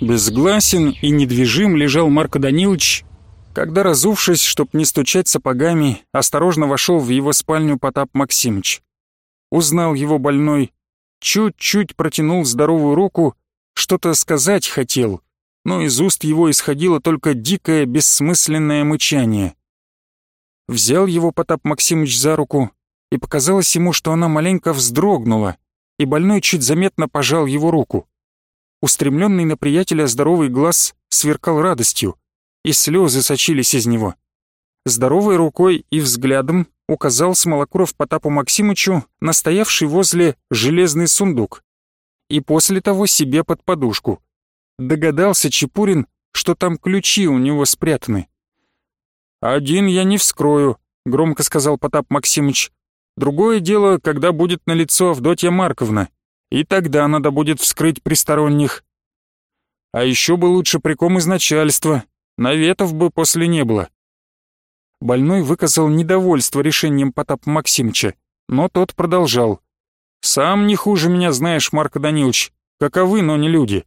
Безгласен и недвижим лежал Марко Данилович, когда, разувшись, чтоб не стучать сапогами, осторожно вошел в его спальню Потап Максимыч. Узнал его больной, чуть-чуть протянул здоровую руку, что-то сказать хотел, но из уст его исходило только дикое, бессмысленное мычание. Взял его Потап Максимыч за руку, и показалось ему, что она маленько вздрогнула, и больной чуть заметно пожал его руку. Устремленный на приятеля здоровый глаз сверкал радостью, и слезы сочились из него. Здоровой рукой и взглядом указал Смолокуров Потапу Максимычу, настоявший возле железный сундук, и после того себе под подушку. Догадался Чепурин, что там ключи у него спрятаны. «Один я не вскрою», — громко сказал Потап Максимыч. «Другое дело, когда будет на лицо Авдотья Марковна, и тогда надо будет вскрыть присторонних. А еще бы лучше приком из начальства, наветов бы после не было». Больной выказал недовольство решением Потапа Максимыча, но тот продолжал. «Сам не хуже меня знаешь, Марко Данилович, каковы, но не люди.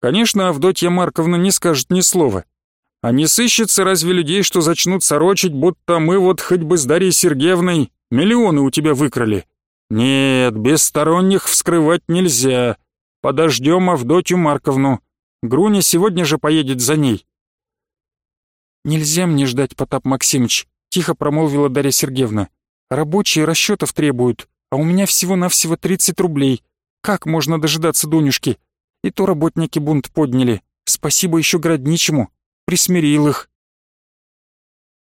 Конечно, Авдотья Марковна не скажет ни слова. А не сыщется разве людей, что зачнут сорочить, будто мы вот хоть бы с Дарьей Сергеевной миллионы у тебя выкрали? Нет, без сторонних вскрывать нельзя. Подождем Авдотью Марковну. Груня сегодня же поедет за ней. «Нельзя мне ждать, Потап Максимыч», — тихо промолвила Дарья Сергеевна. «Рабочие расчетов требуют, а у меня всего-навсего 30 рублей. Как можно дожидаться Дунюшки? И то работники бунт подняли. Спасибо еще Городничему. Присмирил их».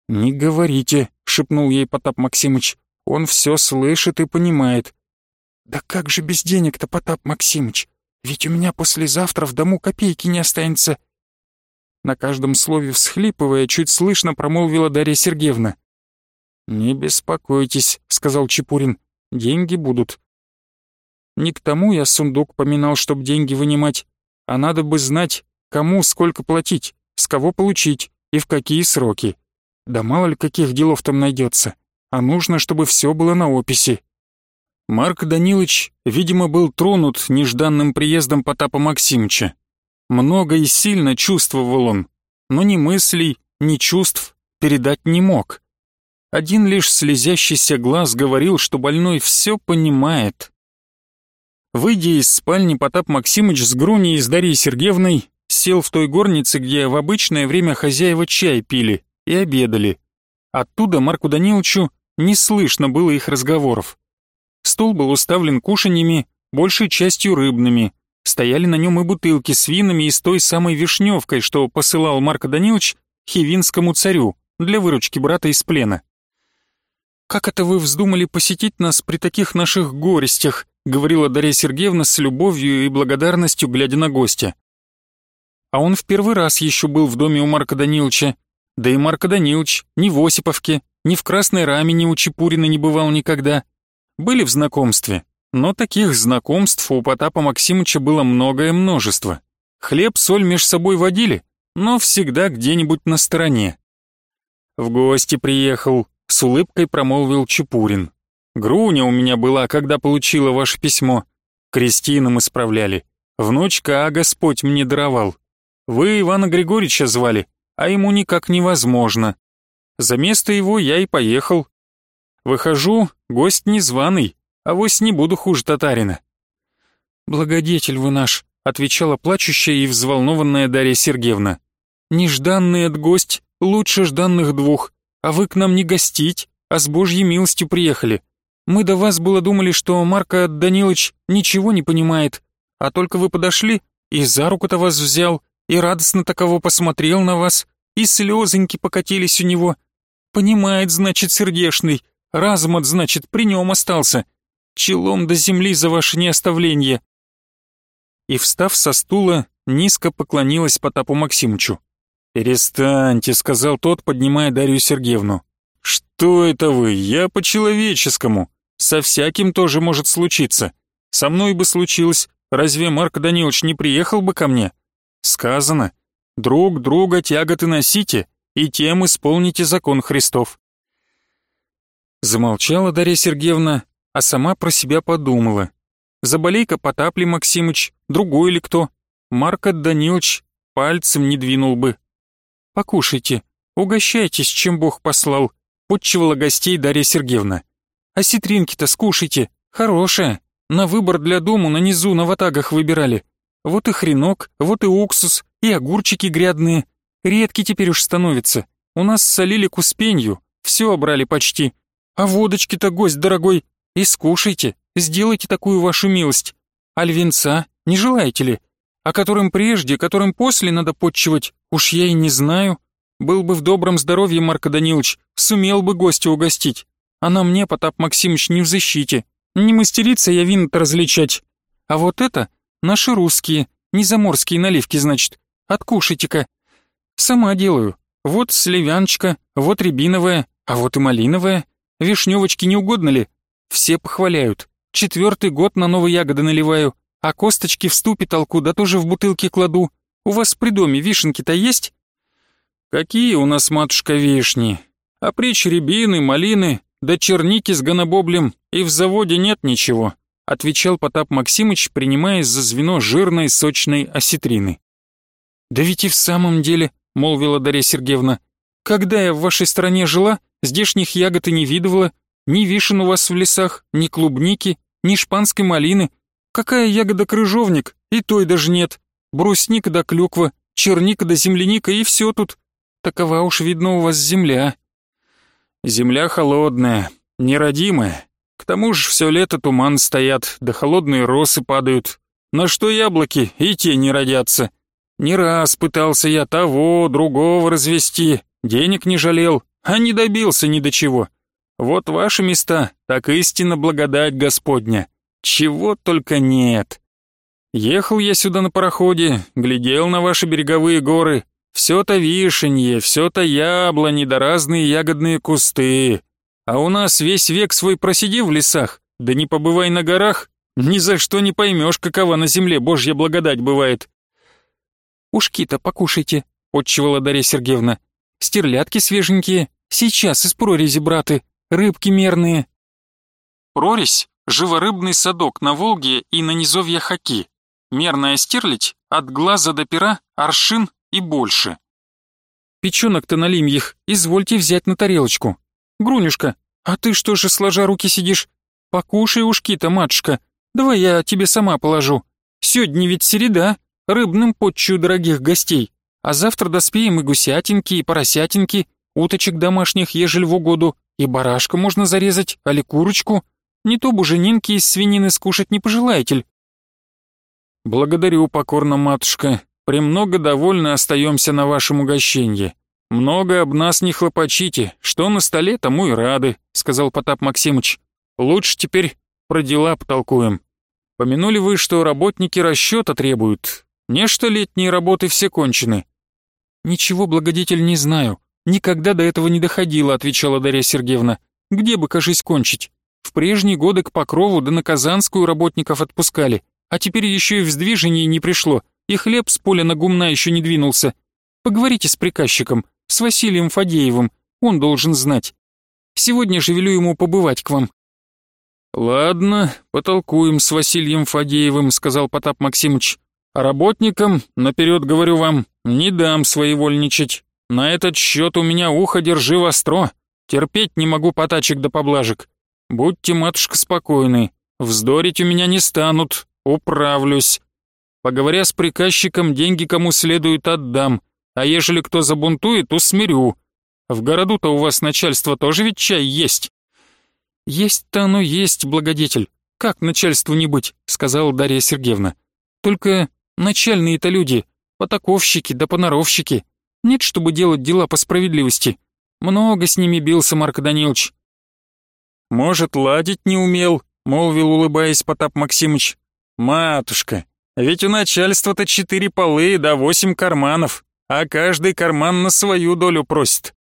«Не говорите», — шепнул ей Потап Максимыч. «Он все слышит и понимает». «Да как же без денег-то, Потап Максимыч? Ведь у меня послезавтра в дому копейки не останется. На каждом слове всхлипывая, чуть слышно промолвила Дарья Сергеевна. «Не беспокойтесь», — сказал Чепурин, — «деньги будут». Не к тому я сундук поминал, чтоб деньги вынимать, а надо бы знать, кому сколько платить, с кого получить и в какие сроки. Да мало ли каких делов там найдется, а нужно, чтобы все было на описи. Марк Данилович, видимо, был тронут нежданным приездом Потапа Максимовича. Много и сильно чувствовал он, но ни мыслей, ни чувств передать не мог. Один лишь слезящийся глаз говорил, что больной все понимает. Выйдя из спальни, Потап Максимыч с Груней и с Дарьей Сергеевной сел в той горнице, где в обычное время хозяева чай пили и обедали. Оттуда Марку Даниловичу не слышно было их разговоров. Стол был уставлен кушаньями, большей частью рыбными, Стояли на нем и бутылки с винами и с той самой вишневкой, что посылал Марко Данилович хивинскому царю для выручки брата из плена. «Как это вы вздумали посетить нас при таких наших горестях?» говорила Дарья Сергеевна с любовью и благодарностью, глядя на гостя. А он в первый раз еще был в доме у Марка Даниловича, да и Марко Данилович ни в Осиповке, ни в Красной Раме, ни у Чепурина не бывал никогда. Были в знакомстве, но таких знакомств у Потапа Максимыча было многое множество. Хлеб, соль меж собой водили, но всегда где-нибудь на стороне. В гости приехал, с улыбкой промолвил Чепурин. Груня у меня была, когда получила ваше письмо. Крестинам исправляли. Внучка, а Господь мне даровал. Вы Ивана Григорьевича звали, а ему никак невозможно. За место его я и поехал. Выхожу, гость незваный, а вось не буду хуже татарина». «Благодетель вы наш», — отвечала плачущая и взволнованная Дарья Сергеевна. «Нежданный от гость лучше жданных двух, а вы к нам не гостить, а с Божьей милостью приехали. Мы до вас было думали, что Марко Данилович ничего не понимает, а только вы подошли и за руку-то вас взял, и радостно таково посмотрел на вас, и слезоньки покатились у него. Понимает, значит, сердешный, разум от, значит, при нем остался челом до земли за ваше неоставление!» И, встав со стула, низко поклонилась Потапу Максимовичу. «Перестаньте», — сказал тот, поднимая Дарью Сергеевну. «Что это вы? Я по-человеческому. Со всяким тоже может случиться. Со мной бы случилось. Разве Марк Данилович не приехал бы ко мне? Сказано, друг друга тяготы носите, и тем исполните закон Христов». Замолчала Дарья Сергеевна, а сама про себя подумала. Заболей-ка Потапли Максимыч, другой ли кто? Марко Данилович пальцем не двинул бы. «Покушайте, угощайтесь, чем Бог послал», — подчивала гостей Дарья Сергеевна. «А ситринки-то скушайте, хорошая, на выбор для дому на низу на ватагах выбирали. Вот и хренок, вот и уксус, и огурчики грядные. Редки теперь уж становятся. У нас солили к успенью, все обрали почти. А водочки-то гость дорогой, и скушайте, сделайте такую вашу милость. Альвинца не желаете ли? О котором прежде, которым после надо подчивать, уж я и не знаю. Был бы в добром здоровье, Марко Данилович, сумел бы гостя угостить. А на мне, Потап Максимович, не в защите. Не мастерица я вин-то различать. А вот это наши русские, не заморские наливки, значит. Откушайте-ка. Сама делаю. Вот сливяночка, вот рябиновая, а вот и малиновая. Вишневочки не угодно ли? Все похваляют. Четвертый год на новые ягоды наливаю, а косточки в ступе толку, да тоже в бутылке кладу. У вас при доме вишенки-то есть? Какие у нас, матушка, вишни? А притч рябины, малины, да черники с гонобоблем и в заводе нет ничего, отвечал Потап Максимыч, принимаясь за звено жирной сочной осетрины. Да ведь и в самом деле, молвила Дарья Сергеевна, когда я в вашей стране жила, здешних ягод и не видывала, ни вишен у вас в лесах, ни клубники, ни шпанской малины. Какая ягода крыжовник, и той даже нет. Брусника да клюква, черника да земляника, и все тут. Такова уж, видно, у вас земля. Земля холодная, нерадимая. К тому же все лето туман стоят, да холодные росы падают. На что яблоки и те не родятся. Не раз пытался я того, другого развести, денег не жалел, а не добился ни до чего. Вот ваши места, так истинно благодать Господня. Чего только нет. Ехал я сюда на пароходе, глядел на ваши береговые горы. Все-то вишенье, все-то яблони да разные ягодные кусты. А у нас весь век свой просиди в лесах, да не побывай на горах, ни за что не поймешь, какова на земле Божья благодать бывает. «Ушки-то покушайте», — отчевала Дарья Сергеевна. «Стерлядки свеженькие, сейчас из прорези, браты, рыбки мерные». Прорезь — живорыбный садок на Волге и на низовье Хаки. Мерная стерлядь — от глаза до пера, аршин и больше. Печенок-то на лимьях, извольте взять на тарелочку. Грунюшка, а ты что же сложа руки сидишь? Покушай ушки-то, матушка, давай я тебе сама положу. Сегодня ведь середа, рыбным подчу дорогих гостей, а завтра доспеем и гусятинки, и поросятинки, уточек домашних, ежель в угоду, и барашка можно зарезать, али курочку. Не то буженинки из свинины скушать не пожелаете «Благодарю, покорно, матушка. Премного довольны остаемся на вашем угощенье. Много об нас не хлопочите, что на столе, тому и рады», — сказал Потап Максимыч. «Лучше теперь про дела потолкуем. Помянули вы, что работники расчета требуют. Нечто летние работы все кончены». «Ничего, благодетель, не знаю. Никогда до этого не доходило», — отвечала Дарья Сергеевна. «Где бы, кажись, кончить? В прежние годы к Покрову да на Казанскую работников отпускали, а теперь еще и в сдвижении не пришло, и хлеб с поля на гумна еще не двинулся. Поговорите с приказчиком, с Василием Фадеевым, он должен знать. Сегодня же велю ему побывать к вам». «Ладно, потолкуем с Василием Фадеевым», — сказал Потап Максимыч. «А работникам, наперед говорю вам, не дам своевольничать. На этот счет у меня ухо держи востро. Терпеть не могу потачек да поблажек. Будьте, матушка, спокойны. Вздорить у меня не станут, управлюсь. Поговоря с приказчиком, деньги кому следует отдам, а ежели кто забунтует, усмирю. В городу-то у вас начальство тоже ведь чай есть?» «Есть-то оно есть, благодетель. Как начальству не быть?» — сказала Дарья Сергеевна. «Только начальные-то люди, потаковщики да поноровщики. Нет, чтобы делать дела по справедливости. Много с ними бился Марк Данилович». «Может, ладить не умел?» — молвил, улыбаясь Потап Максимыч. «Матушка, ведь у начальства-то четыре полы да восемь карманов, а каждый карман на свою долю просит.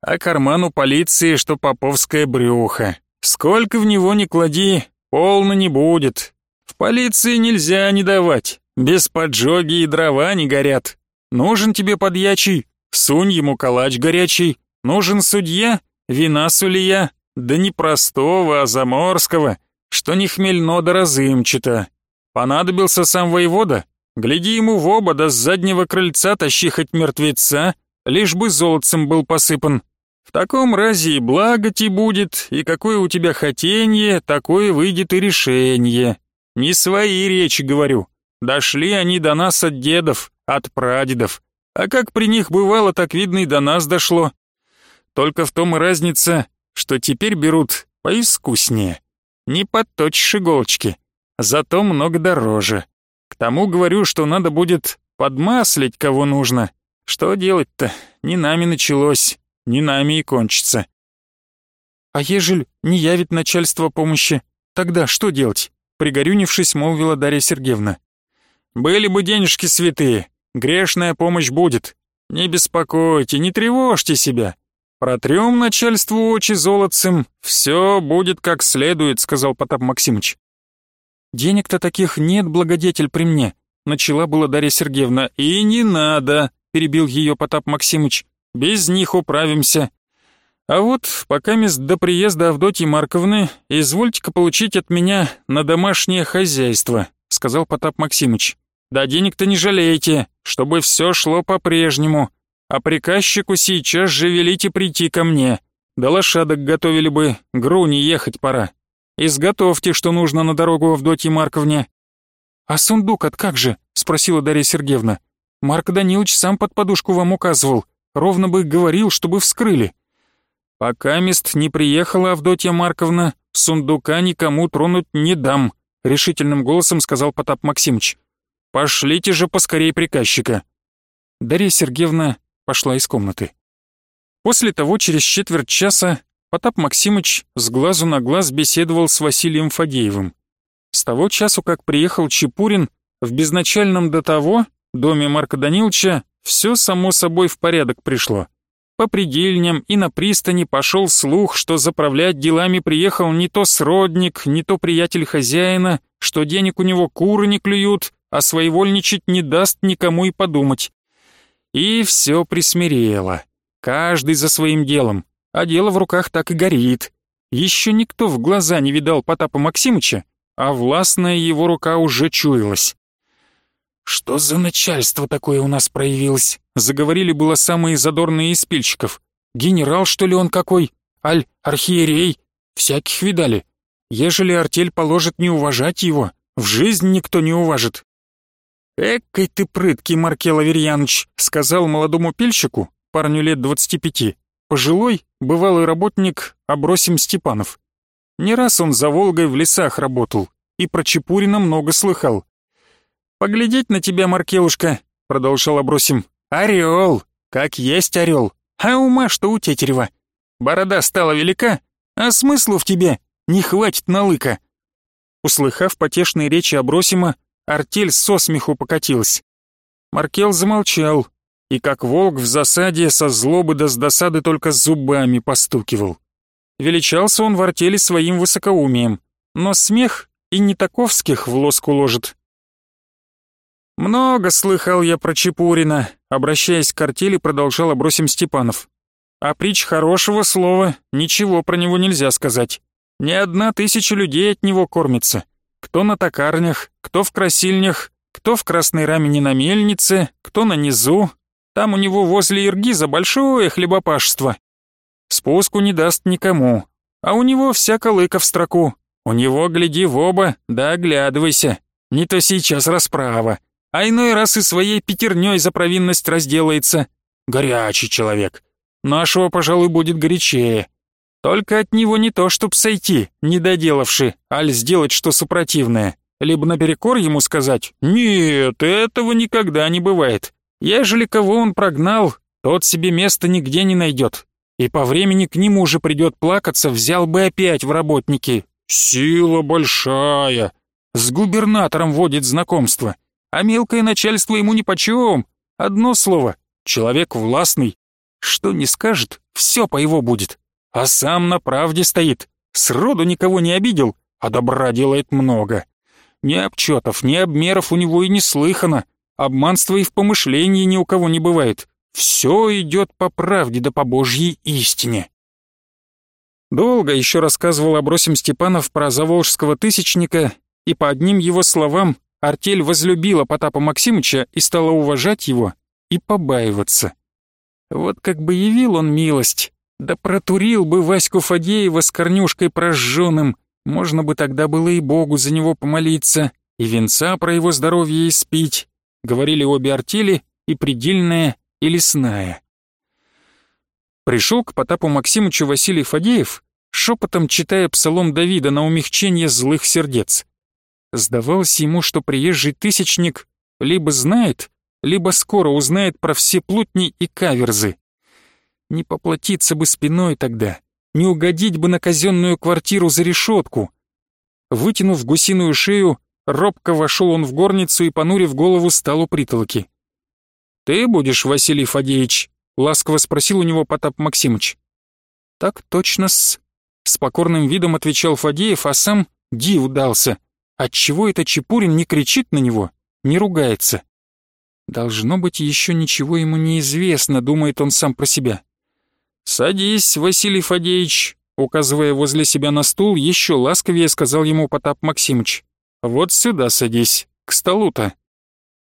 А карман у полиции, что поповское брюхо. Сколько в него ни клади, полно не будет. В полиции нельзя не давать, без поджоги и дрова не горят. Нужен тебе подьячий, сунь ему калач горячий. Нужен судья, вина сулия, да не простого, а заморского, что не хмельно да разымчато. Понадобился сам воевода? Гляди ему в оба, да с заднего крыльца тащи хоть мертвеца, лишь бы золотцем был посыпан. В таком разе и благо ти будет, и какое у тебя хотенье, такое выйдет и решение. Не свои речи говорю. Дошли они до нас от дедов, от прадедов. А как при них бывало, так видно и до нас дошло. Только в том и разница, что теперь берут поискуснее. Не подточишь иголочки, зато много дороже. К тому говорю, что надо будет подмаслить кого нужно. Что делать-то? Не нами началось, не нами и кончится. А ежель не явит начальство помощи, тогда что делать? Пригорюнившись, молвила Дарья Сергеевна. Были бы денежки святые, грешная помощь будет. Не беспокойте, не тревожьте себя. Протрем начальству очи золотцем, все будет как следует, сказал Потап Максимыч. «Денег-то таких нет, благодетель, при мне», — начала была Дарья Сергеевна. «И не надо», — перебил ее Потап Максимыч. «Без них управимся. А вот, пока мест до приезда Авдотьи Марковны, извольте-ка получить от меня на домашнее хозяйство», — сказал Потап Максимыч. «Да денег-то не жалейте, чтобы все шло по-прежнему. А приказчику сейчас же велите прийти ко мне. Да лошадок готовили бы, груни ехать пора. Изготовьте, что нужно на дорогу Авдотье Марковне». «А сундук от как же?» — спросила Дарья Сергеевна. «Марк Данилович сам под подушку вам указывал. Ровно бы говорил, чтобы вскрыли». «Пока мест не приехала Авдотья Марковна, сундука никому тронуть не дам», — решительным голосом сказал Потап Максимович. «Пошлите же поскорей приказчика». Дарья Сергеевна пошла из комнаты. После того, через четверть часа, Потап Максимыч с глазу на глаз беседовал с Василием Фадеевым. С того часу, как приехал Чепурин, в безначальном до того доме Марка Даниловича все само собой в порядок пришло. По предельням и на пристани пошел слух, что заправлять делами приехал не то сродник, не то приятель хозяина, что денег у него куры не клюют, а своевольничать не даст никому и подумать. И все присмирело. Каждый за своим делом, а дело в руках так и горит. Еще никто в глаза не видал Потапа Максимыча, а властная его рука уже чуялась. «Что за начальство такое у нас проявилось?» Заговорили было самые задорные из пильщиков. «Генерал, что ли, он какой? Аль, архиерей? Всяких видали. Ежели артель положит не уважать его, в жизнь никто не уважит». «Экой ты прыткий, Маркел Аверьяныч», — сказал молодому пильщику, парню лет двадцати пяти. Пожилой, бывалый работник Обросим Степанов. Не раз он за Волгой в лесах работал и про Чепурина много слыхал. «Поглядеть на тебя, Маркелушка», — продолжал Обросим. «Орел! Как есть орел! А ума, что у Тетерева! Борода стала велика, а смыслу в тебе не хватит на лыка!» Услыхав потешные речи Обросима, артель со смеху покатилась. Маркел замолчал, и как волк в засаде со злобы да с досады только зубами постукивал. Величался он в артели своим высокоумием, но смех и не таковских в лоску ложит. «Много слыхал я про Чепурина», — обращаясь к артели, продолжал обросим Степанов. «А притч хорошего слова, ничего про него нельзя сказать. Ни одна тысяча людей от него кормится. Кто на токарнях, кто в красильнях, кто в красной рамени на мельнице, кто на низу, там у него возле Иргиза большое хлебопашество. Спуску не даст никому. А у него вся колыка в строку. У него гляди в оба, да оглядывайся. Не то сейчас расправа. А иной раз и своей пятерней за провинность разделается. Горячий человек. Нашего, пожалуй, будет горячее. Только от него не то, чтоб сойти, не доделавши, аль сделать что супротивное. Либо наперекор ему сказать «Нет, этого никогда не бывает». Ежели кого он прогнал, тот себе места нигде не найдет. И по времени к нему уже придет плакаться, взял бы опять в работники. Сила большая. С губернатором водит знакомство. А мелкое начальство ему нипочем. Одно слово — человек властный. Что не скажет, все по его будет. А сам на правде стоит. Сроду никого не обидел, а добра делает много. Ни обчетов, ни обмеров у него и не слыхано. Обманства и в помышлении ни у кого не бывает. Все идет по правде да по Божьей истине. Долго еще рассказывал Абросим Степанов про заволжского тысячника, и по одним его словам артель возлюбила Потапа Максимыча и стала уважать его и побаиваться. Вот как бы явил он милость, да протурил бы Ваську Фадеева с корнюшкой прожженным, можно бы тогда было и Богу за него помолиться, и венца про его здоровье испить, говорили обе артели, и предельная, и лесная. Пришел к Потапу Максимычу Василий Фадеев, шепотом читая псалом Давида на умягчение злых сердец. Сдавалось ему, что приезжий тысячник либо знает, либо скоро узнает про все плутни и каверзы. Не поплатиться бы спиной тогда, не угодить бы на казенную квартиру за решетку. Вытянув гусиную шею, робко вошел он в горницу и, понурив голову, стал у притолки. «Ты будешь, Василий Фадеевич?» — ласково спросил у него Потап Максимыч. «Так точно-с», — с покорным видом отвечал Фадеев, а сам див дался. Отчего это Чепурин не кричит на него, не ругается? Должно быть, еще ничего ему не известно, думает он сам про себя. «Садись, Василий Фадеевич», указывая возле себя на стул, еще ласковее сказал ему Потап Максимыч. «Вот сюда садись, к столу-то».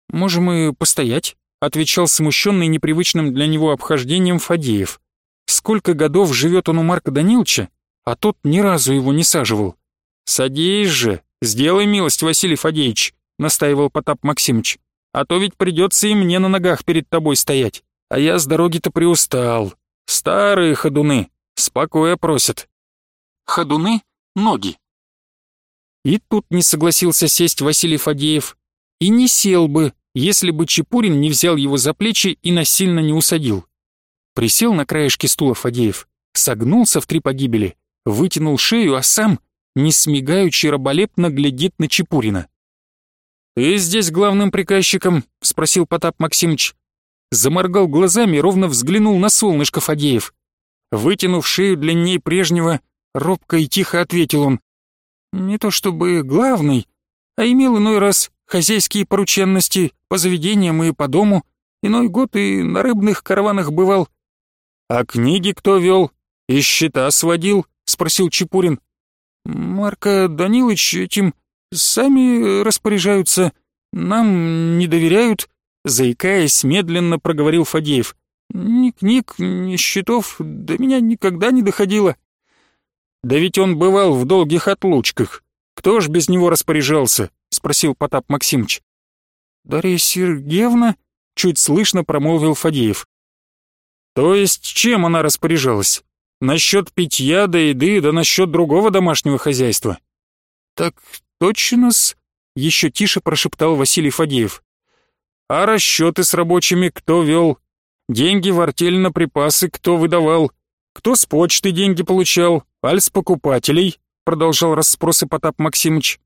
«Можем и постоять», отвечал смущенный непривычным для него обхождением Фадеев. Сколько годов живет он у Марка Даниловича, а тот ни разу его не саживал. «Садись же, сделай милость, Василий Фадеевич», настаивал Потап Максимыч. «А то ведь придется и мне на ногах перед тобой стоять, а я с дороги-то приустал. Старые ходуны, спокоя просят». «Ходуны — ноги». И тут не согласился сесть Василий Фадеев, и не сел бы, если бы Чепурин не взял его за плечи и насильно не усадил. Присел на краешке стула Фадеев, согнулся в три погибели, вытянул шею, а сам, не смигаючи, раболепно глядит на Чепурина. «Ты здесь главным приказчиком?» — спросил Потап Максимыч. Заморгал глазами, ровно взглянул на солнышко Фадеев. Вытянув шею длинней прежнего, робко и тихо ответил он. «Не то чтобы главный, а имел иной раз хозяйские порученности по заведениям и по дому, иной год и на рыбных караванах бывал. «А книги кто вел? И счета сводил?» — спросил Чепурин. «Марко Данилович этим сами распоряжаются, нам не доверяют», — заикаясь, медленно проговорил Фадеев. «Ни книг, ни счетов до меня никогда не доходило». «Да ведь он бывал в долгих отлучках. Кто ж без него распоряжался?» — спросил Потап Максимыч. «Дарья Сергеевна?» — чуть слышно промолвил Фадеев. «То есть чем она распоряжалась? Насчет питья да еды, да насчет другого домашнего хозяйства?» «Так точно-с?» — еще тише прошептал Василий Фадеев. «А расчеты с рабочими кто вел? Деньги в артель на припасы кто выдавал? Кто с почты деньги получал? Аль с покупателей?» — продолжал расспросы Потап Максимыч.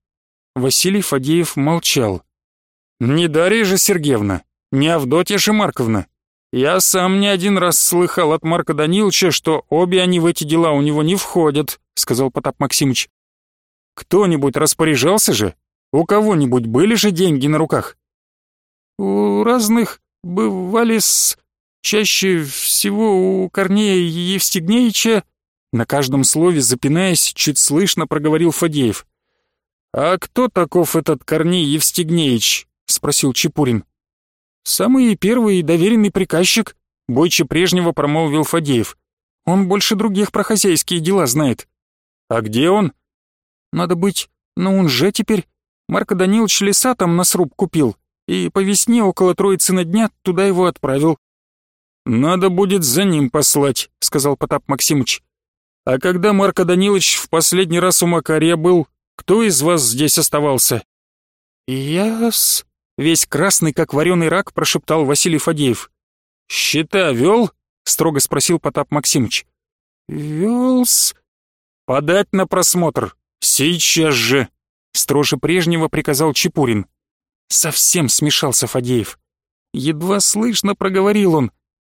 Василий Фадеев молчал. «Не Дарья же Сергеевна, не Авдотья же Марковна. Я сам не один раз слыхал от Марка Даниловича, что обе они в эти дела у него не входят», сказал Потап Максимыч. «Кто-нибудь распоряжался же? У кого-нибудь были же деньги на руках?» «У разных бывали с... чаще всего у Корнея Евстигнеевича...» На каждом слове, запинаясь, чуть слышно проговорил Фадеев. «А кто таков этот Корней Евстигнеевич?» — спросил Чепурин. «Самый первый доверенный приказчик», — бойче прежнего промолвил Фадеев. «Он больше других про хозяйские дела знает». «А где он?» «Надо быть, но он же теперь. Марко Данилович леса там на сруб купил, и по весне около троицы на дня туда его отправил». «Надо будет за ним послать», — сказал Потап Максимыч. «А когда Марко Данилович в последний раз у Макария был, кто из вас здесь оставался?» «Я-с...» — весь красный, как вареный рак, прошептал Василий Фадеев. «Счета вел?» — строго спросил Потап Максимыч. «Вел-с...» «Подать на просмотр. Сейчас же!» — строже прежнего приказал Чепурин. Совсем смешался Фадеев. Едва слышно проговорил он.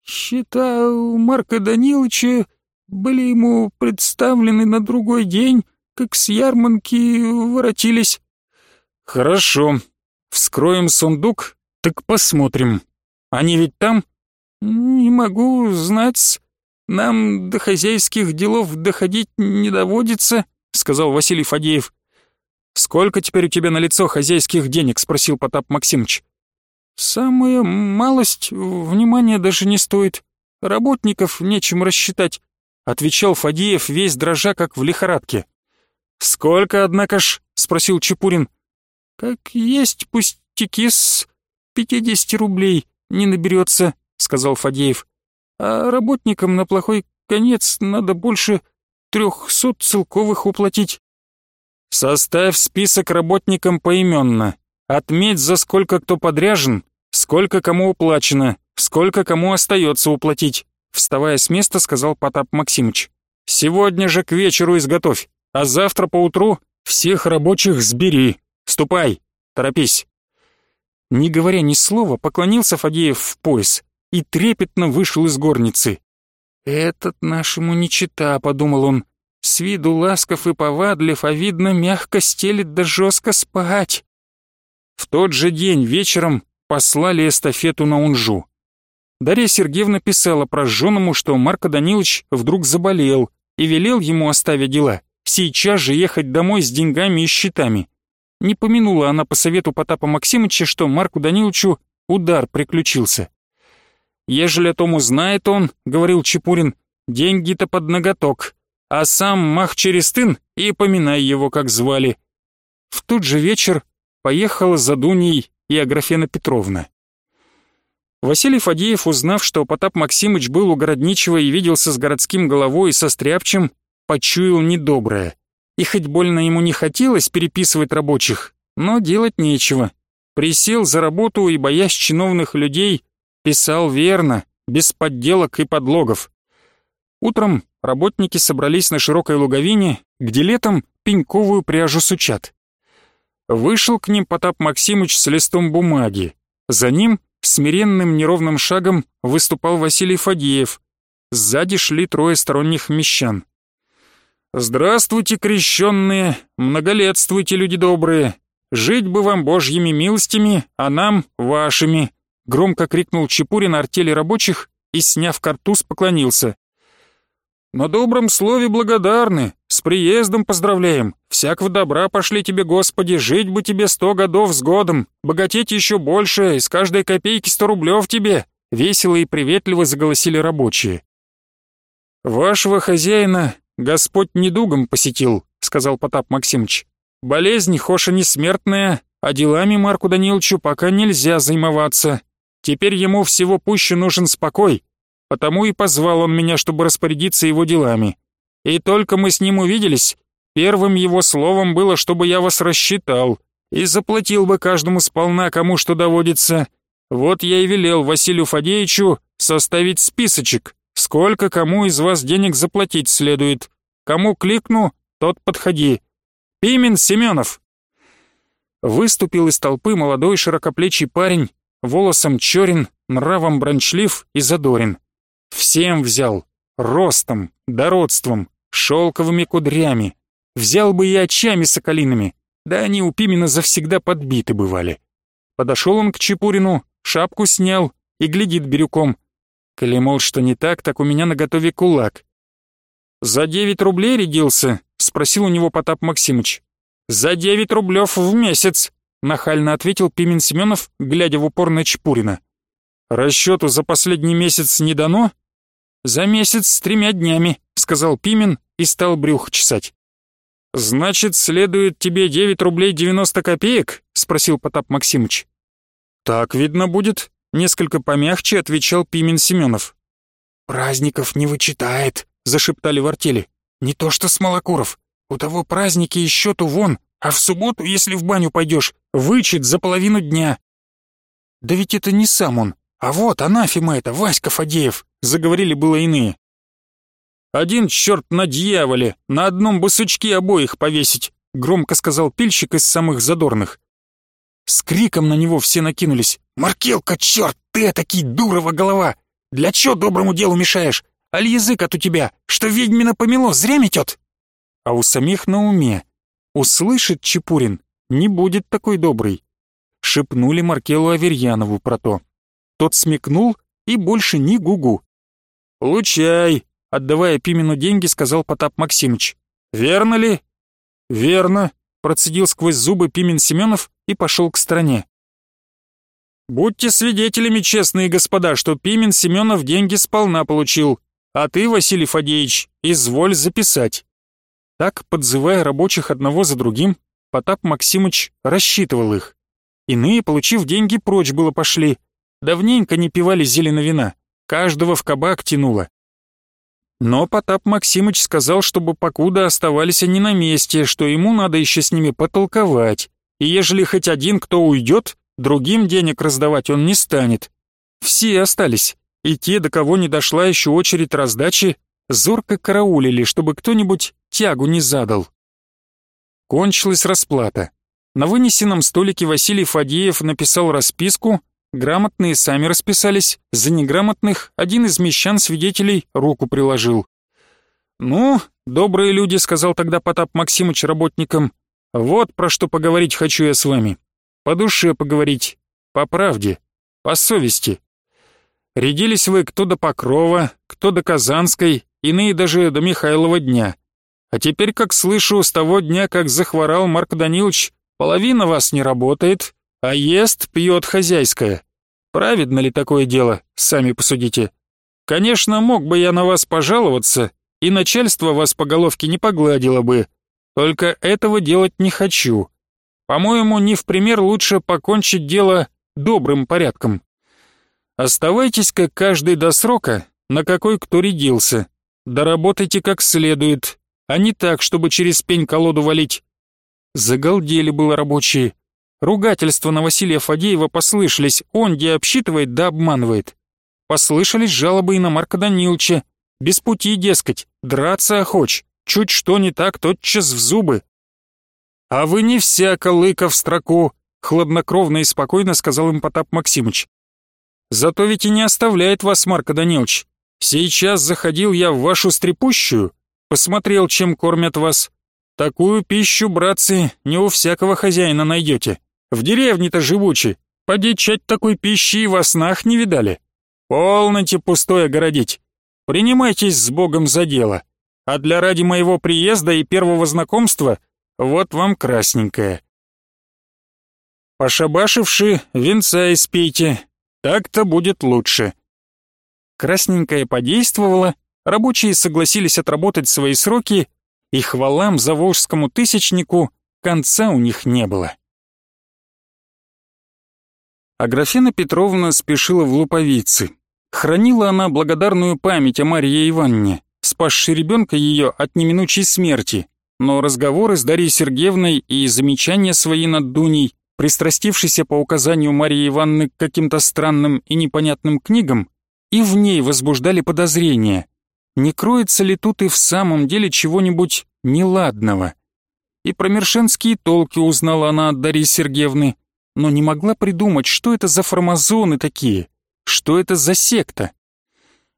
«Счета Марка Даниловича были ему представлены на другой день как с ярманки воротились». «Хорошо. Вскроем сундук, так посмотрим. Они ведь там?» «Не могу знать. Нам до хозяйских делов доходить не доводится», — сказал Василий Фадеев. «Сколько теперь у тебя на лицо хозяйских денег?» — спросил Потап Максимыч. «Самая малость внимания даже не стоит. Работников нечем рассчитать», — отвечал Фадеев, весь дрожа, как в лихорадке. «Сколько, однако ж?» — спросил Чепурин. «Как есть пустяки с пятидесяти рублей не наберется», — сказал Фадеев. «А работникам на плохой конец надо больше трехсот целковых уплатить». «Составь список работникам поименно. Отметь, за сколько кто подряжен, сколько кому уплачено, сколько кому остается уплатить», — вставая с места, сказал Потап Максимыч. «Сегодня же к вечеру изготовь а завтра поутру всех рабочих сбери. Ступай, торопись». Не говоря ни слова, поклонился Фадеев в пояс и трепетно вышел из горницы. «Этот нашему не чита», — подумал он. «С виду ласков и повадлив, а видно, мягко стелит да жестко спать». В тот же день вечером послали эстафету на Унжу. Дарья Сергеевна писала прожженному, что Марко Данилович вдруг заболел и велел ему, оставить дела, сейчас же ехать домой с деньгами и счетами. Не помянула она по совету Потапа Максимыча, что Марку Даниловичу удар приключился. «Ежели о том узнает он, — говорил Чепурин, — деньги-то под ноготок, а сам мах через тын и поминай его, как звали». В тот же вечер поехала за Дуней и Аграфена Петровна. Василий Фадеев, узнав, что Потап Максимыч был у Городничего и виделся с городским головой и со Стряпчем, почуял недоброе. И хоть больно ему не хотелось переписывать рабочих, но делать нечего. Присел за работу и, боясь чиновных людей, писал верно, без подделок и подлогов. Утром работники собрались на широкой луговине, где летом пеньковую пряжу сучат. Вышел к ним Потап Максимыч с листом бумаги. За ним смиренным неровным шагом выступал Василий Фадеев. Сзади шли трое сторонних мещан. «Здравствуйте, крещенные, многолетствуйте, люди добрые! Жить бы вам божьими милостями, а нам вашими!» Громко крикнул Чепурин артели рабочих и, сняв картуз, поклонился. «На добром слове благодарны, с приездом поздравляем, всякого добра пошли тебе, Господи, жить бы тебе сто годов с годом, богатеть еще больше, из каждой копейки сто рублев тебе!» Весело и приветливо заголосили рабочие. «Вашего хозяина «Господь недугом посетил», — сказал Потап Максимыч. «Болезнь, хоша не смертная, а делами Марку Даниловичу пока нельзя займоваться. Теперь ему всего пуще нужен спокой, потому и позвал он меня, чтобы распорядиться его делами. И только мы с ним увиделись, первым его словом было, чтобы я вас рассчитал и заплатил бы каждому сполна, кому что доводится. Вот я и велел Василию Фадеевичу составить списочек, сколько кому из вас денег заплатить следует. Кому кликну, тот подходи. Пимен Семенов!» Выступил из толпы молодой широкоплечий парень, волосом черен, нравом брончлив и задорен. Всем взял, ростом, дородством, шелковыми кудрями. Взял бы и очами соколиными, да они у Пимена завсегда подбиты бывали. Подошел он к Чепурину, шапку снял и глядит бирюком. Коли, мол, что не так, так у меня наготове кулак. «За девять рублей рядился?» — спросил у него Потап Максимыч. «За девять рублев в месяц!» — нахально ответил Пимен Семенов, глядя в упор на Чпурина. «Расчету за последний месяц не дано?» «За месяц с тремя днями», — сказал Пимен и стал брюх чесать. «Значит, следует тебе девять рублей девяносто копеек?» — спросил Потап Максимыч. «Так видно будет», — несколько помягче отвечал Пимен Семенов. «Праздников не вычитает», — зашептали в артели. «Не то что Смолокуров. У того праздники и счету вон, а в субботу, если в баню пойдешь, вычет за половину дня». «Да ведь это не сам он, а вот анафема это, Васька Фадеев», — заговорили было иные. «Один черт на дьяволе, на одном бы сучки обоих повесить», — громко сказал пильщик из самых задорных. С криком на него все накинулись. «Маркелка, черт, ты такие дурова голова! Для чё доброму делу мешаешь? Аль язык от у тебя, что ведьмина помело, зря метет!» А у самих на уме. Услышит Чепурин, не будет такой добрый. Шепнули Маркелу Аверьянову про то. Тот смекнул и больше ни гугу. «Лучай!» — отдавая Пимену деньги, сказал Потап Максимыч. «Верно ли?» «Верно. процедил сквозь зубы Пимен Семенов и пошел к стороне. «Будьте свидетелями, честные господа, что Пимен Семенов деньги сполна получил, а ты, Василий Фадеевич, изволь записать». Так, подзывая рабочих одного за другим, Потап Максимыч рассчитывал их. Иные, получив деньги, прочь было пошли. Давненько не пивали зелено вина, каждого в кабак тянуло. Но Потап Максимыч сказал, чтобы покуда оставались они на месте, что ему надо еще с ними потолковать, и ежели хоть один кто уйдет, другим денег раздавать он не станет. Все остались, и те, до кого не дошла еще очередь раздачи, зорко караулили, чтобы кто-нибудь тягу не задал. Кончилась расплата. На вынесенном столике Василий Фадеев написал расписку, Грамотные сами расписались, за неграмотных один из мещан-свидетелей руку приложил. «Ну, добрые люди», — сказал тогда Потап Максимыч работникам, — «вот про что поговорить хочу я с вами. По душе поговорить, по правде, по совести. Рядились вы кто до Покрова, кто до Казанской, иные даже до Михайлова дня. А теперь, как слышу, с того дня, как захворал Марк Данилович, половина вас не работает, а ест, пьет хозяйское. Праведно ли такое дело, сами посудите. Конечно, мог бы я на вас пожаловаться, и начальство вас по головке не погладило бы. Только этого делать не хочу. По-моему, не в пример лучше покончить дело добрым порядком. Оставайтесь как каждый до срока, на какой кто рядился. Доработайте как следует, а не так, чтобы через пень колоду валить. Загалдели было рабочие. Ругательства на Василия Фадеева послышались, он где обсчитывает да обманывает. Послышались жалобы и на Марка Даниловича. Без пути, дескать, драться охоч, чуть что не так, тотчас в зубы. «А вы не всяко лыка в строку», — хладнокровно и спокойно сказал им Потап Максимыч. «Зато ведь и не оставляет вас Марка Данилович. Сейчас заходил я в вашу стрепущую, посмотрел, чем кормят вас. Такую пищу, братцы, не у всякого хозяина найдете. В деревне-то живучи, поди чать такой пищи и во снах не видали. Полноте пустое городить. Принимайтесь с Богом за дело. А для ради моего приезда и первого знакомства вот вам красненькое. Пошабашивши, венца испейте, так-то будет лучше. Красненькое подействовало, рабочие согласились отработать свои сроки, и хвалам заволжскому тысячнику конца у них не было. Аграфена Петровна спешила в Луповицы. Хранила она благодарную память о Марье Ивановне, спасшей ребенка ее от неминучей смерти, но разговоры с Дарьей Сергеевной и замечания свои над Дуней, пристрастившейся по указанию Марьи Ивановны к каким-то странным и непонятным книгам, и в ней возбуждали подозрения. Не кроется ли тут и в самом деле чего-нибудь неладного? И про мершенские толки узнала она от Дарьи Сергеевны, но не могла придумать, что это за формазоны такие, что это за секта.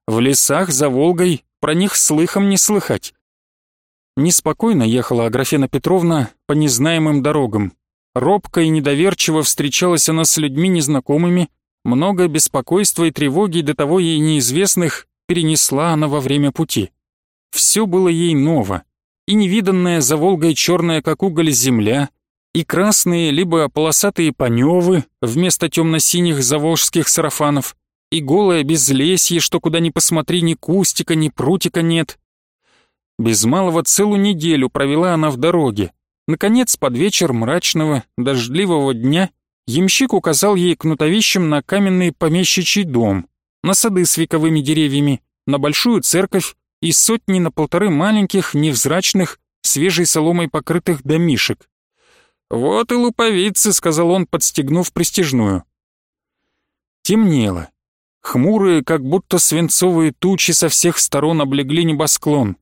В лесах за Волгой про них слыхом не слыхать. Неспокойно ехала Аграфена Петровна по незнаемым дорогам. Робко и недоверчиво встречалась она с людьми незнакомыми, много беспокойства и тревоги до того ей неизвестных перенесла она во время пути. Все было ей ново, и невиданная за Волгой черная как уголь земля — и красные либо полосатые паневы вместо темно-синих заволжских сарафанов, и голое безлесье, что куда ни посмотри, ни кустика, ни прутика нет. Без малого целую неделю провела она в дороге. Наконец, под вечер мрачного, дождливого дня, ямщик указал ей кнутовищем на каменный помещичий дом, на сады с вековыми деревьями, на большую церковь и сотни на полторы маленьких, невзрачных, свежей соломой покрытых домишек. «Вот и луповицы», — сказал он, подстегнув пристежную. Темнело. Хмурые, как будто свинцовые тучи со всех сторон облегли небосклон.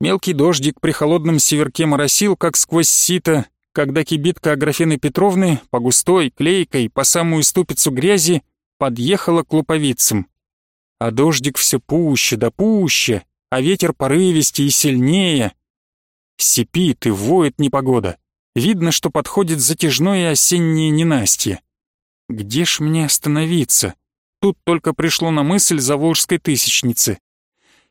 Мелкий дождик при холодном северке моросил, как сквозь сито, когда кибитка Аграфены Петровны по густой, клейкой, по самую ступицу грязи подъехала к луповицам. А дождик все пуще да пуще, а ветер порывистее и сильнее. Сипит и воет непогода. Видно, что подходит затяжное осеннее ненастье. Где ж мне остановиться? Тут только пришло на мысль заволжской тысячницы.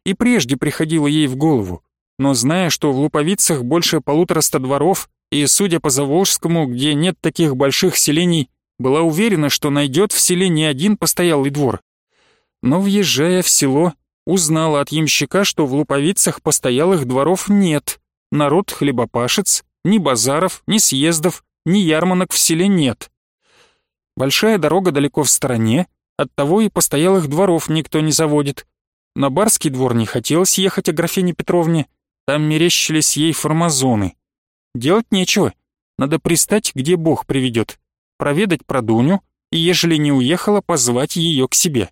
И прежде приходило ей в голову, но зная, что в Луповицах больше полутораста дворов, и, судя по Заволжскому, где нет таких больших селений, была уверена, что найдет в селе не один постоялый двор. Но, въезжая в село, узнала от ямщика, что в Луповицах постоялых дворов нет. Народ хлебопашец, ни базаров, ни съездов, ни ярманок в селе нет. Большая дорога далеко в стороне, оттого и постоялых дворов никто не заводит. На барский двор не хотелось ехать о графине Петровне, там мерещились ей формазоны. Делать нечего, надо пристать, где Бог приведет, проведать про Дуню и, ежели не уехала, позвать ее к себе.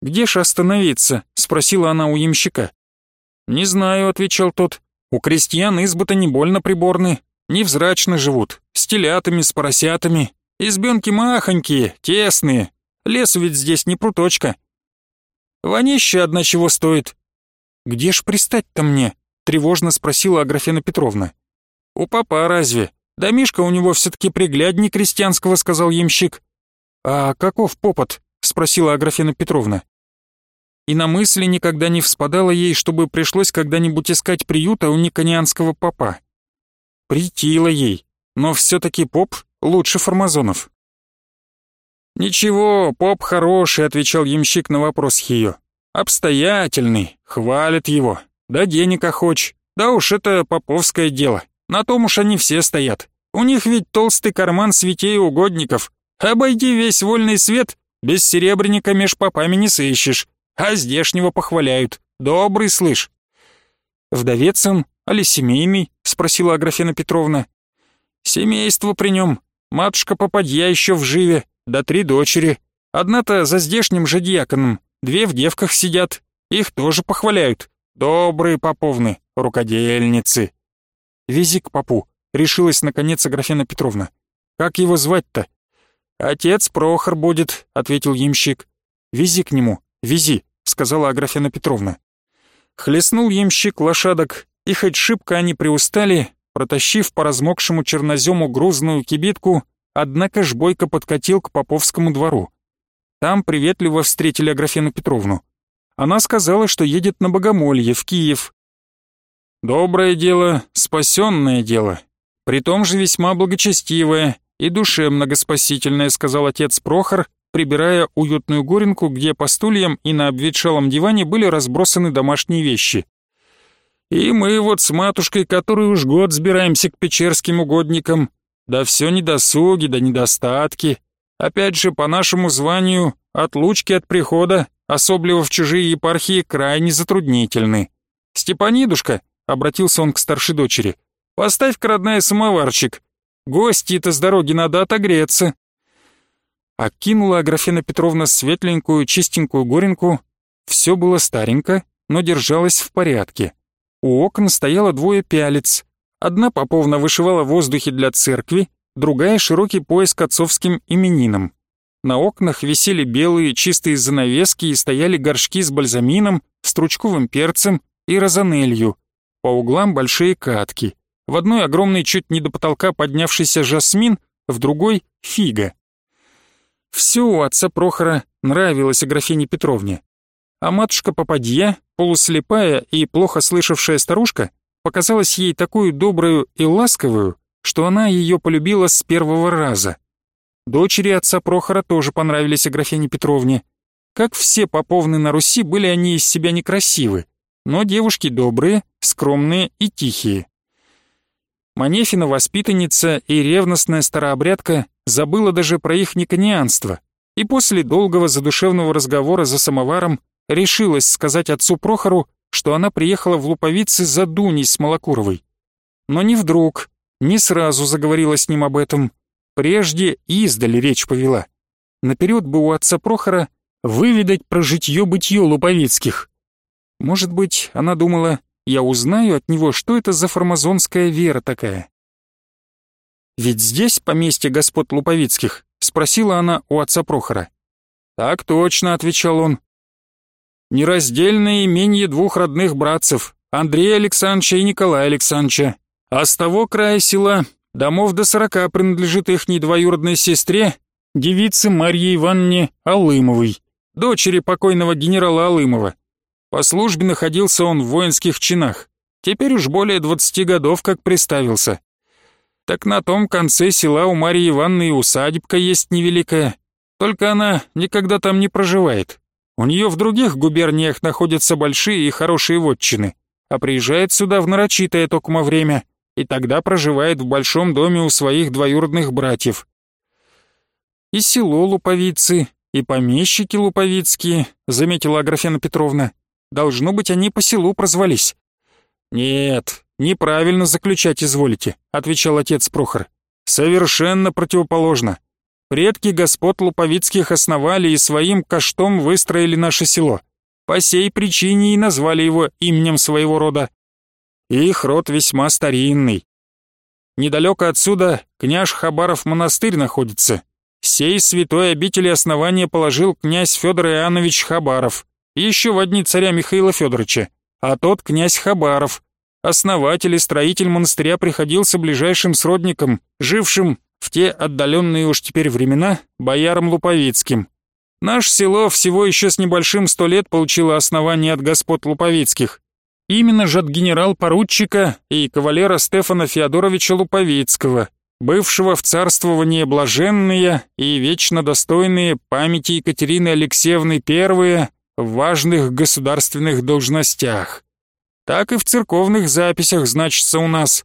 «Где ж остановиться?» — спросила она у ямщика. «Не знаю», — отвечал тот. «У крестьян избы-то не больно приборны, невзрачно живут, с телятами, с поросятами. Избенки махонькие, тесные. Лес ведь здесь не пруточка. Вонище одна чего стоит». «Где ж пристать-то мне?» — тревожно спросила Аграфена Петровна. «У папа разве? Домишка у него все-таки приглядней крестьянского», — сказал ямщик. «А каков попот?» — спросила Аграфена Петровна. И на мысли никогда не вспадало ей, чтобы пришлось когда-нибудь искать приюта у никонианского попа. Притило ей, но все-таки поп лучше формазонов. «Ничего, поп хороший», — отвечал ямщик на вопрос ее. «Обстоятельный, хвалит его, да денег охоч, да уж это поповское дело, на том уж они все стоят. У них ведь толстый карман святей угодников, обойди весь вольный свет, без серебряника меж попами не сыщешь, а здешнего похваляют. Добрый, слышь». «Вдовец он, али семейный?» — спросила Аграфена Петровна. «Семейство при нем. Матушка попадья еще в живе, да три дочери. Одна-то за здешним же дьяконом, две в девках сидят. Их тоже похваляют. Добрые поповны, рукодельницы». «Вези к попу», — решилась наконец Аграфена Петровна. «Как его звать-то?» «Отец Прохор будет», — ответил ямщик. «Вези к нему, вези», — сказала Аграфена Петровна. Хлестнул ямщик лошадок, и хоть шибко они приустали, протащив по размокшему чернозему грузную кибитку, однако ж бойко подкатил к Поповскому двору. Там приветливо встретили Аграфену Петровну. Она сказала, что едет на Богомолье, в Киев. «Доброе дело, спасенное дело, при том же весьма благочестивое, и душе многоспасительное», — сказал отец Прохор, прибирая уютную горенку, где по стульям и на обветшалом диване были разбросаны домашние вещи. «И мы вот с матушкой, который уж год сбираемся к печерским угодникам, да все недосуги, да недостатки. Опять же, по нашему званию, отлучки от прихода, особливо в чужие епархии, крайне затруднительны. Степанидушка, — обратился он к старшей дочери, — поставь-ка, родная, самоварчик, Гости-то с дороги надо отогреться. Окинула Аграфена Петровна светленькую, чистенькую горенку. Все было старенько, но держалось в порядке. У окон стояло двое пялец. Одна поповна вышивала в воздухе для церкви, другая — широкий пояс к отцовским именинам. На окнах висели белые чистые занавески и стояли горшки с бальзамином, стручковым перцем и розанелью. По углам большие катки. В одной огромный чуть не до потолка поднявшийся жасмин, в другой — фига. Все у отца Прохора нравилось Аграфене Петровне. А матушка Попадья, полуслепая и плохо слышавшая старушка, показалась ей такую добрую и ласковую, что она ее полюбила с первого раза. Дочери отца Прохора тоже понравились Аграфене Петровне. Как все поповны на Руси, были они из себя некрасивы, но девушки добрые, скромные и тихие. Манефина воспитанница и ревностная старообрядка забыла даже про их никонианство, и после долгого задушевного разговора за самоваром решилась сказать отцу Прохору, что она приехала в Луповицы за Дуней с Малокуровой. Но не вдруг, не сразу заговорила с ним об этом, прежде издали речь повела. Наперед бы у отца Прохора выведать про житье-бытье Луповицких. Может быть, она думала, я узнаю от него, что это за формазонская вера такая. «Ведь здесь поместье господ Луповицких?» — спросила она у отца Прохора. «Так точно», — отвечал он. «Нераздельное имение двух родных братцев, Андрея Александровича и Николая Александровича. А с того края села домов до сорока принадлежит их недвоюродной сестре, девице Марье Ивановне Алымовой, дочери покойного генерала Алымова. По службе находился он в воинских чинах. Теперь уж более двадцати годов как приставился. Так на том конце села у Марьи Ивановны и усадебка есть невеликая. Только она никогда там не проживает. У нее в других губерниях находятся большие и хорошие вотчины, а приезжает сюда в нарочитое токмо время, и тогда проживает в большом доме у своих двоюродных братьев. И село Луповицы, и помещики Луповицкие, заметила Аграфена Петровна. Должно быть, они по селу прозвались. Нет, неправильно заключать изволите, отвечал отец Прохор. Совершенно противоположно. Предки господ Луповицких основали и своим каштом выстроили наше село. По сей причине и назвали его именем своего рода. Их род весьма старинный. Недалеко отсюда княж Хабаров монастырь находится, Сей святой обители основания положил князь Федор Иоаннович Хабаров, еще в одни царя Михаила Федоровича, а тот князь Хабаров. Основатель и строитель монастыря приходился ближайшим сродником, жившим в те отдаленные уж теперь времена, боярам Луповицким. Наше село всего еще с небольшим сто лет получило основание от господ Луповицких. Именно же от генерал-поручика и кавалера Стефана Феодоровича Луповицкого, бывшего в царствовании блаженные и вечно достойные памяти Екатерины Алексеевны I в важных государственных должностях. Так и в церковных записях значится у нас.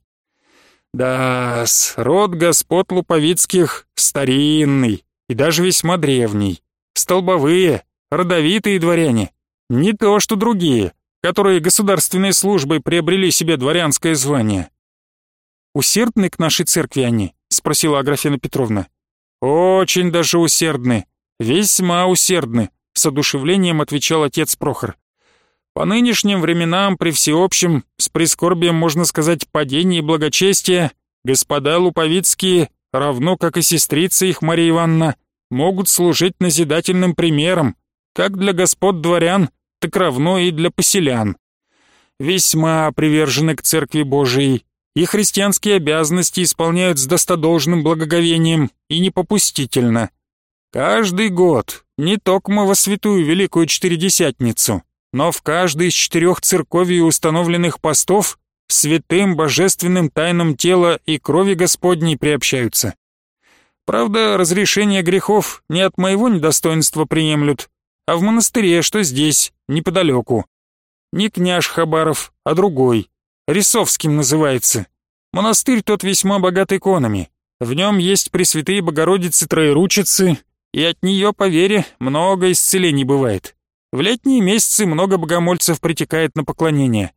да род господ Луповицких старинный и даже весьма древний. Столбовые, родовитые дворяне. Не то, что другие, которые государственной службой приобрели себе дворянское звание. «Усердны к нашей церкви они?» — спросила Аграфена Петровна. «Очень даже усердны, весьма усердны», — с одушевлением отвечал отец Прохор. «По нынешним временам, при всеобщем, с прискорбием, можно сказать, падении благочестия, господа Луповицкие, равно как и сестрица их Мария Ивановна, могут служить назидательным примером, как для господ дворян, так равно и для поселян. Весьма привержены к Церкви Божией, и христианские обязанности исполняют с достодолжным благоговением и непопустительно. Каждый год, не только во святую Великую Четыредесятницу, но в каждой из четырех церковей установленных постов святым божественным тайнам тела и крови Господней приобщаются. Правда, разрешение грехов не от моего недостоинства приемлют, а в монастыре, что здесь, неподалеку. Не княж Хабаров, а другой, Рисовским называется. Монастырь тот весьма богат иконами. В нем есть Пресвятые Богородицы Троеручицы, и от нее, по вере, много исцелений бывает. В летние месяцы много богомольцев притекает на поклонение.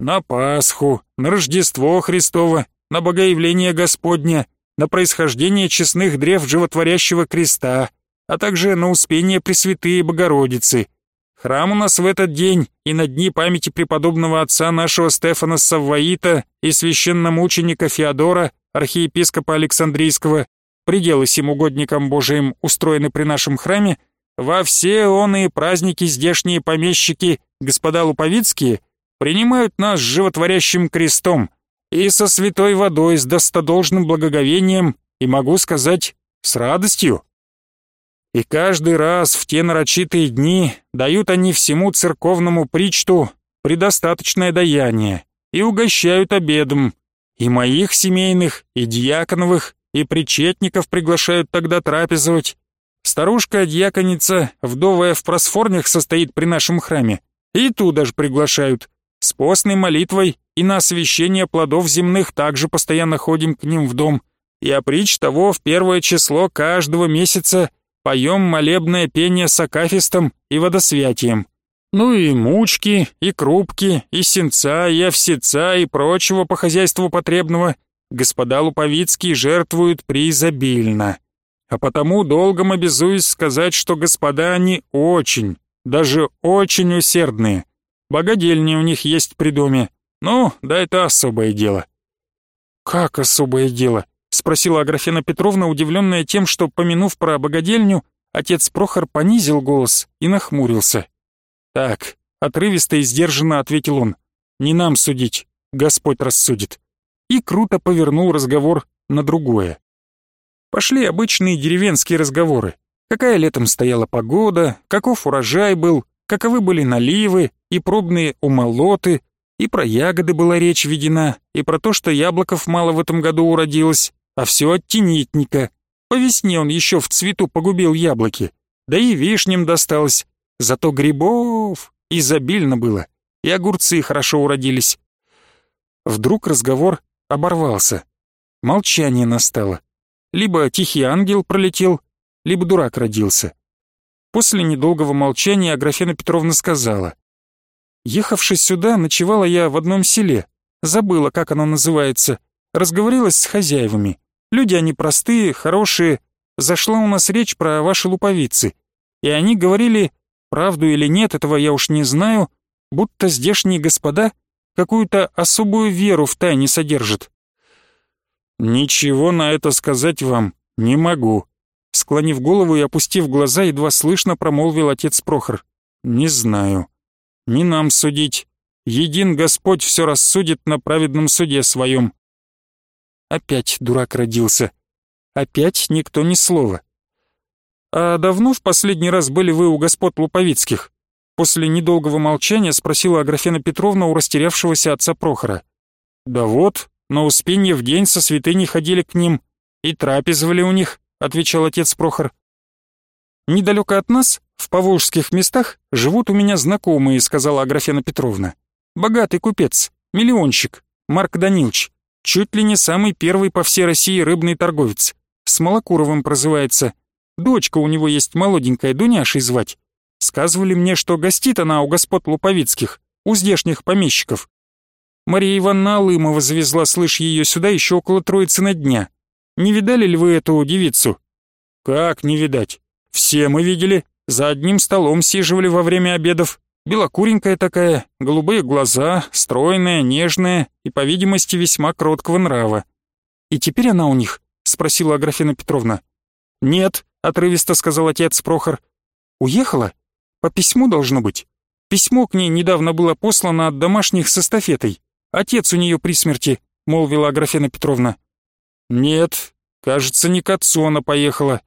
На Пасху, на Рождество Христово, на Богоявление Господня, на происхождение честных древ животворящего креста, а также на Успение Пресвятые Богородицы — Храм у нас в этот день и на дни памяти преподобного отца нашего Стефана Савваита и священномученика Феодора, архиепископа Александрийского, пределы сим угодникам Божиим устроены при нашем храме, во все оные праздники здешние помещики, господа Луповицкие, принимают нас животворящим крестом и со святой водой с достодолжным благоговением и, могу сказать, с радостью. И каждый раз в те нарочитые дни дают они всему церковному причту предостаточное даяние и угощают обедом. И моих семейных, и дьяконовых, и причетников приглашают тогда трапезовать. Старушка-дьяконица, вдовая в просфорнях, состоит при нашем храме, и ту даже приглашают. С постной молитвой и на освящение плодов земных также постоянно ходим к ним в дом. И опричь того в первое число каждого месяца поем молебное пение с акафистом и водосвятием. Ну и мучки, и крупки, и сенца, и овсеца, и прочего по хозяйству потребного господа Луповицкие жертвуют преизобильно. А потому долгом обязуюсь сказать, что господа они очень, даже очень усердные. Богадельни у них есть при доме. Ну, да это особое дело. Как особое дело? спросила Аграфена Петровна, удивленная тем, что, помянув про богадельню, отец Прохор понизил голос и нахмурился. «Так», — отрывисто и сдержанно ответил он, — «не нам судить, Господь рассудит». И круто повернул разговор на другое. Пошли обычные деревенские разговоры. Какая летом стояла погода, каков урожай был, каковы были наливы и пробные умолоты, И про ягоды была речь ведена, и про то, что яблоков мало в этом году уродилось, а все от тенитника. По весне он еще в цвету погубил яблоки, да и вишням досталось. Зато грибов изобильно было, и огурцы хорошо уродились. Вдруг разговор оборвался. Молчание настало. Либо тихий ангел пролетел, либо дурак родился. После недолгого молчания Аграфена Петровна сказала. «Ехавшись сюда, ночевала я в одном селе. Забыла, как оно называется. Разговорилась с хозяевами. Люди они простые, хорошие. Зашла у нас речь про ваши луповицы. И они говорили, правду или нет, этого я уж не знаю, будто здешние господа какую-то особую веру в тайне содержат. «Ничего на это сказать вам не могу», склонив голову и опустив глаза, едва слышно промолвил отец Прохор. «Не знаю. Не нам судить. Един Господь все рассудит на праведном суде своем». Опять дурак родился. Опять никто ни слова. «А давно в последний раз были вы у господ Луповицких?» После недолгого молчания спросила Аграфена Петровна у растерявшегося отца Прохора. «Да вот, на Успенье в день со святыней ходили к ним и трапезовали у них», — отвечал отец Прохор. «Недалеко от нас, в поволжских местах, живут у меня знакомые», — сказала Аграфена Петровна. «Богатый купец, миллионщик, Марк Данилович, чуть ли не самый первый по всей России рыбный торговец. С Малокуровым прозывается. Дочка у него есть молоденькая, Дуняшей звать. Сказывали мне, что гостит она у господ Луповицких, у здешних помещиков. Мария Ивановна Алымова завезла, слышь, ее сюда еще около троицы на дня. Не видали ли вы эту девицу?» «Как не видать? Все мы видели. За одним столом сиживали во время обедов. Белокуренькая такая, голубые глаза, стройная, нежная и, по видимости, весьма кроткого нрава. «И теперь она у них?» — спросила Аграфена Петровна. «Нет», — отрывисто сказал отец Прохор. «Уехала? По письму должно быть. Письмо к ней недавно было послано от домашних с эстафетой. Отец у нее при смерти», — молвила Аграфена Петровна. «Нет, кажется, не к отцу она поехала.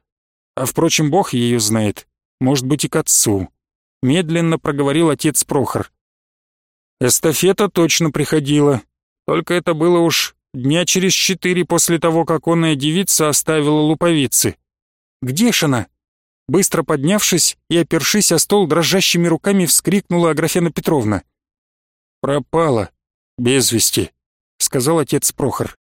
А, впрочем, Бог ее знает. Может быть, и к отцу», — медленно проговорил отец Прохор. «Эстафета точно приходила. Только это было уж дня через четыре после того, как онная девица оставила луповицы. Где ж она?» Быстро поднявшись и опершись о стол дрожащими руками, вскрикнула Аграфена Петровна. «Пропала», «Без вести», — сказал отец Прохор.